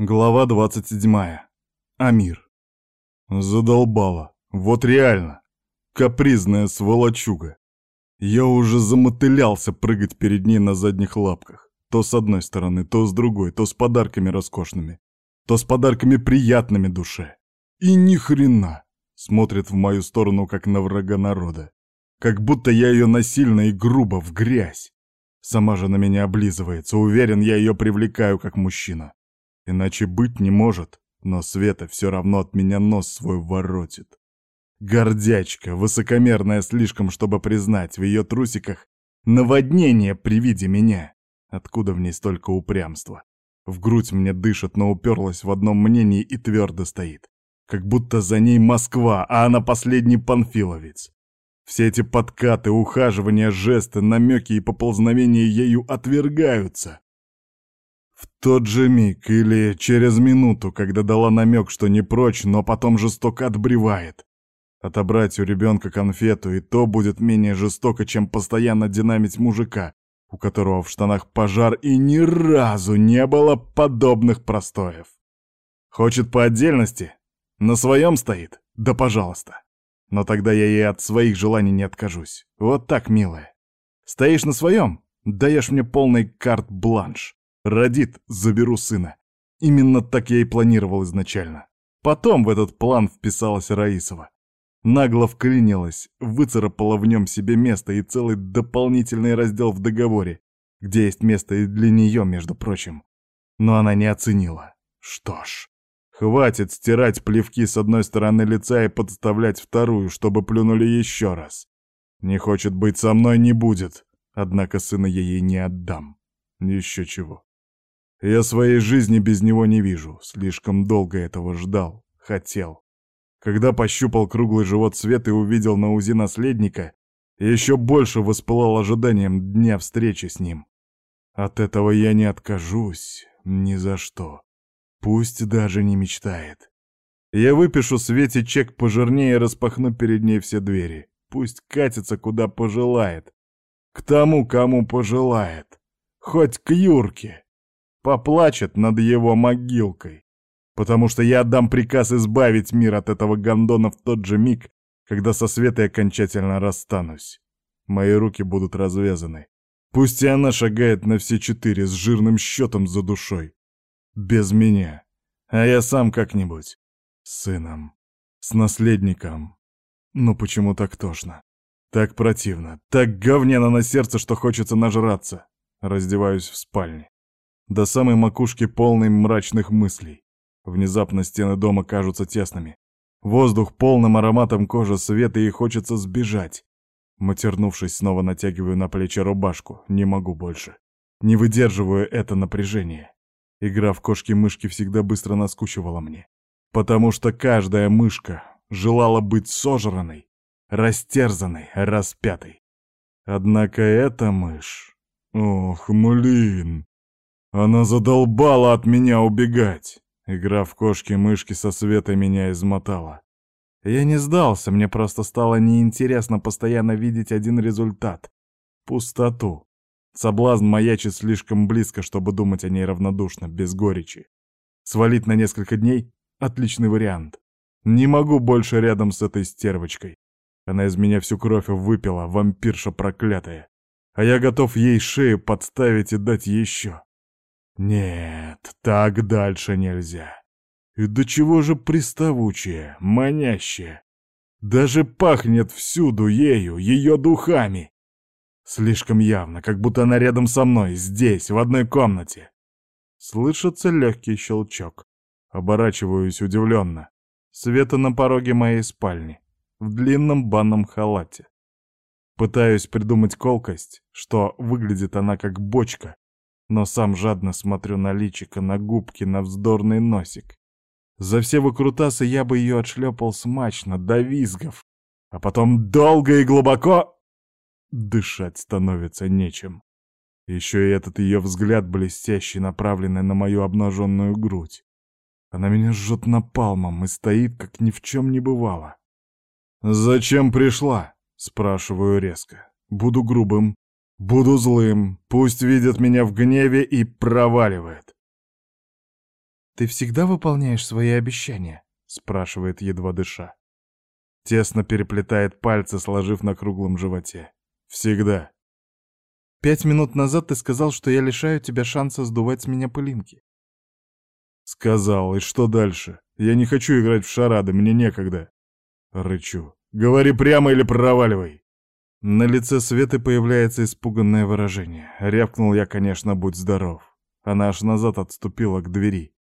Глава 27. Амир. Задолбала. Вот реально. Капризная сволочуга. Я уже замотылялся прыгать перед ней на задних лапках. То с одной стороны, то с другой, то с подарками роскошными, то с подарками приятными душе. И ни хрена. Смотрит в мою сторону, как на врага народа. Как будто я ее насильно и грубо в грязь. Сама же на меня облизывается. Уверен, я ее привлекаю как мужчина. Иначе быть не может, но Света все равно от меня нос свой воротит. Гордячка, высокомерная слишком, чтобы признать, в ее трусиках наводнение при виде меня. Откуда в ней столько упрямства? В грудь мне дышит, но уперлась в одном мнении и твердо стоит. Как будто за ней Москва, а она последний панфиловец. Все эти подкаты, ухаживания, жесты, намеки и поползновения ею отвергаются. В тот же миг или через минуту, когда дала намек, что не прочь, но потом жестоко отбревает. Отобрать у ребенка конфету, и то будет менее жестоко, чем постоянно динамить мужика, у которого в штанах пожар и ни разу не было подобных простоев. Хочет по отдельности? На своем стоит? Да пожалуйста. Но тогда я ей от своих желаний не откажусь. Вот так, милая. Стоишь на своем? Даешь мне полный карт-бланш. Родит, заберу сына. Именно так я и планировал изначально. Потом в этот план вписалась Раисова. Нагло вклинилась, выцарапала в нем себе место и целый дополнительный раздел в договоре, где есть место и для нее, между прочим. Но она не оценила. Что ж, хватит стирать плевки с одной стороны лица и подставлять вторую, чтобы плюнули еще раз. Не хочет быть со мной, не будет. Однако сына я ей не отдам. Еще чего. Я своей жизни без него не вижу. Слишком долго этого ждал, хотел. Когда пощупал круглый живот Свет и увидел на УЗИ наследника, еще больше воспылал ожиданием дня встречи с ним. От этого я не откажусь ни за что. Пусть даже не мечтает. Я выпишу Свете чек пожирнее и распахну перед ней все двери. Пусть катится куда пожелает. К тому, кому пожелает. Хоть к Юрке поплачет над его могилкой. Потому что я отдам приказ избавить мир от этого гондона в тот же миг, когда со Светой окончательно расстанусь. Мои руки будут развязаны. Пусть и она шагает на все четыре с жирным счетом за душой. Без меня. А я сам как-нибудь. С сыном. С наследником. Ну почему так тошно? Так противно. Так говнено на сердце, что хочется нажраться. Раздеваюсь в спальне до самой макушки полный мрачных мыслей. Внезапно стены дома кажутся тесными. Воздух полным ароматом кожи света и хочется сбежать. Матернувшись, снова натягиваю на плечи рубашку. Не могу больше. Не выдерживаю это напряжение. Игра в кошки-мышки всегда быстро наскучивала мне. Потому что каждая мышка желала быть сожранной, растерзанной, распятой. Однако эта мышь... Ох, млин! Она задолбала от меня убегать. Игра в кошки-мышки со Светой меня измотала. Я не сдался, мне просто стало неинтересно постоянно видеть один результат — пустоту. Соблазн маячит слишком близко, чтобы думать о ней равнодушно, без горечи. Свалить на несколько дней — отличный вариант. Не могу больше рядом с этой стервочкой. Она из меня всю кровь выпила, вампирша проклятая. А я готов ей шею подставить и дать еще. Нет, так дальше нельзя. И до чего же приставучее, манящее. Даже пахнет всюду ею, ее духами. Слишком явно, как будто она рядом со мной, здесь, в одной комнате. Слышится легкий щелчок. Оборачиваюсь удивленно. Света на пороге моей спальни, в длинном банном халате. Пытаюсь придумать колкость, что выглядит она как бочка, но сам жадно смотрю на личико, на губки, на вздорный носик. За все выкрутасы я бы ее отшлепал смачно, до визгов, а потом долго и глубоко... Дышать становится нечем. Еще и этот ее взгляд блестящий, направленный на мою обнаженную грудь. Она меня жжет напалмом и стоит, как ни в чем не бывало. «Зачем пришла?» — спрашиваю резко. Буду грубым, Буду злым, пусть видят меня в гневе и проваливает. «Ты всегда выполняешь свои обещания?» — спрашивает, едва дыша. Тесно переплетает пальцы, сложив на круглом животе. «Всегда». «Пять минут назад ты сказал, что я лишаю тебя шанса сдувать с меня пылинки». «Сказал, и что дальше? Я не хочу играть в шарады, мне некогда». Рычу. «Говори прямо или проваливай!» На лице Светы появляется испуганное выражение. Рявкнул я, конечно, будь здоров. Она аж назад отступила к двери.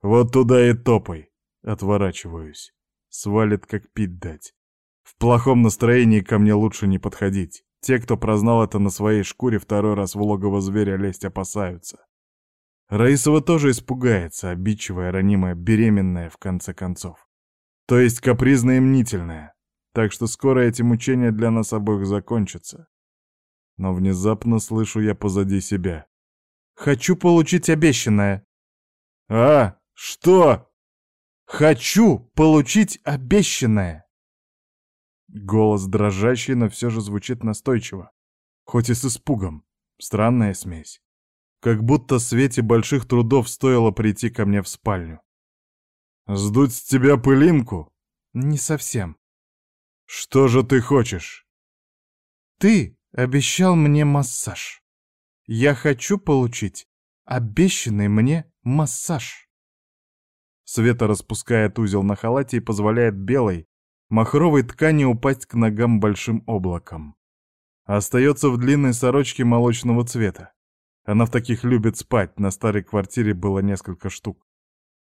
«Вот туда и топай!» Отворачиваюсь. Свалит, как пить дать. В плохом настроении ко мне лучше не подходить. Те, кто прознал это на своей шкуре, второй раз в логово зверя лезть опасаются. Раисова тоже испугается, обидчивая, ранимая, беременная, в конце концов. То есть капризная и мнительная. Так что скоро эти мучения для нас обоих закончатся. Но внезапно слышу я позади себя. «Хочу получить обещанное!» «А, что?» «Хочу получить обещанное!» Голос дрожащий, но все же звучит настойчиво. Хоть и с испугом. Странная смесь. Как будто Свете больших трудов стоило прийти ко мне в спальню. «Сдуть с тебя пылинку?» «Не совсем». «Что же ты хочешь?» «Ты обещал мне массаж. Я хочу получить обещанный мне массаж». Света распускает узел на халате и позволяет белой, махровой ткани упасть к ногам большим облаком. Остается в длинной сорочке молочного цвета. Она в таких любит спать, на старой квартире было несколько штук.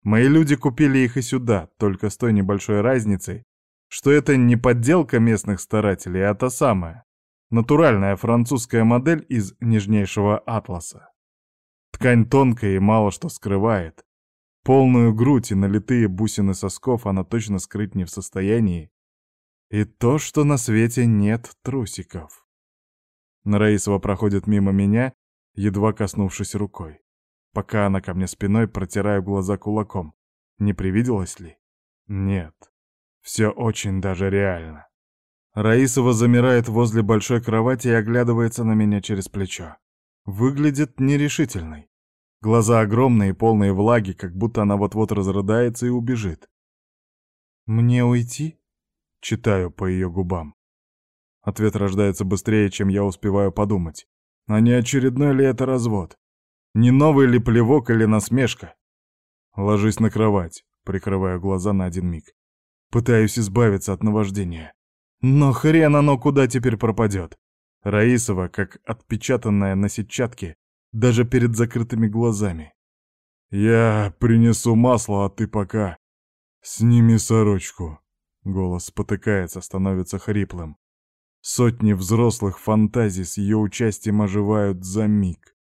Мои люди купили их и сюда, только с той небольшой разницей, что это не подделка местных старателей, а та самая, натуральная французская модель из нежнейшего атласа. Ткань тонкая и мало что скрывает. Полную грудь и налитые бусины сосков она точно скрыть не в состоянии. И то, что на свете нет трусиков. Раисова проходит мимо меня, едва коснувшись рукой. Пока она ко мне спиной, протираю глаза кулаком. Не привиделось ли? Нет. Все очень даже реально. Раисова замирает возле большой кровати и оглядывается на меня через плечо. Выглядит нерешительной. Глаза огромные, полные влаги, как будто она вот-вот разрыдается и убежит. «Мне уйти?» — читаю по ее губам. Ответ рождается быстрее, чем я успеваю подумать. А не очередной ли это развод? Не новый ли плевок или насмешка? Ложусь на кровать, прикрываю глаза на один миг. Пытаюсь избавиться от наваждения. Но хрен оно куда теперь пропадет. Раисова, как отпечатанная на сетчатке, даже перед закрытыми глазами. «Я принесу масло, а ты пока...» «Сними сорочку». Голос спотыкается, становится хриплым. Сотни взрослых фантазий с ее участием оживают за миг.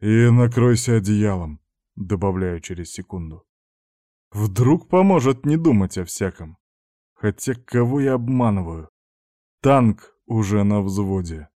«И накройся одеялом», — добавляю через секунду. Вдруг поможет не думать о всяком. Хотя кого я обманываю? Танк уже на взводе.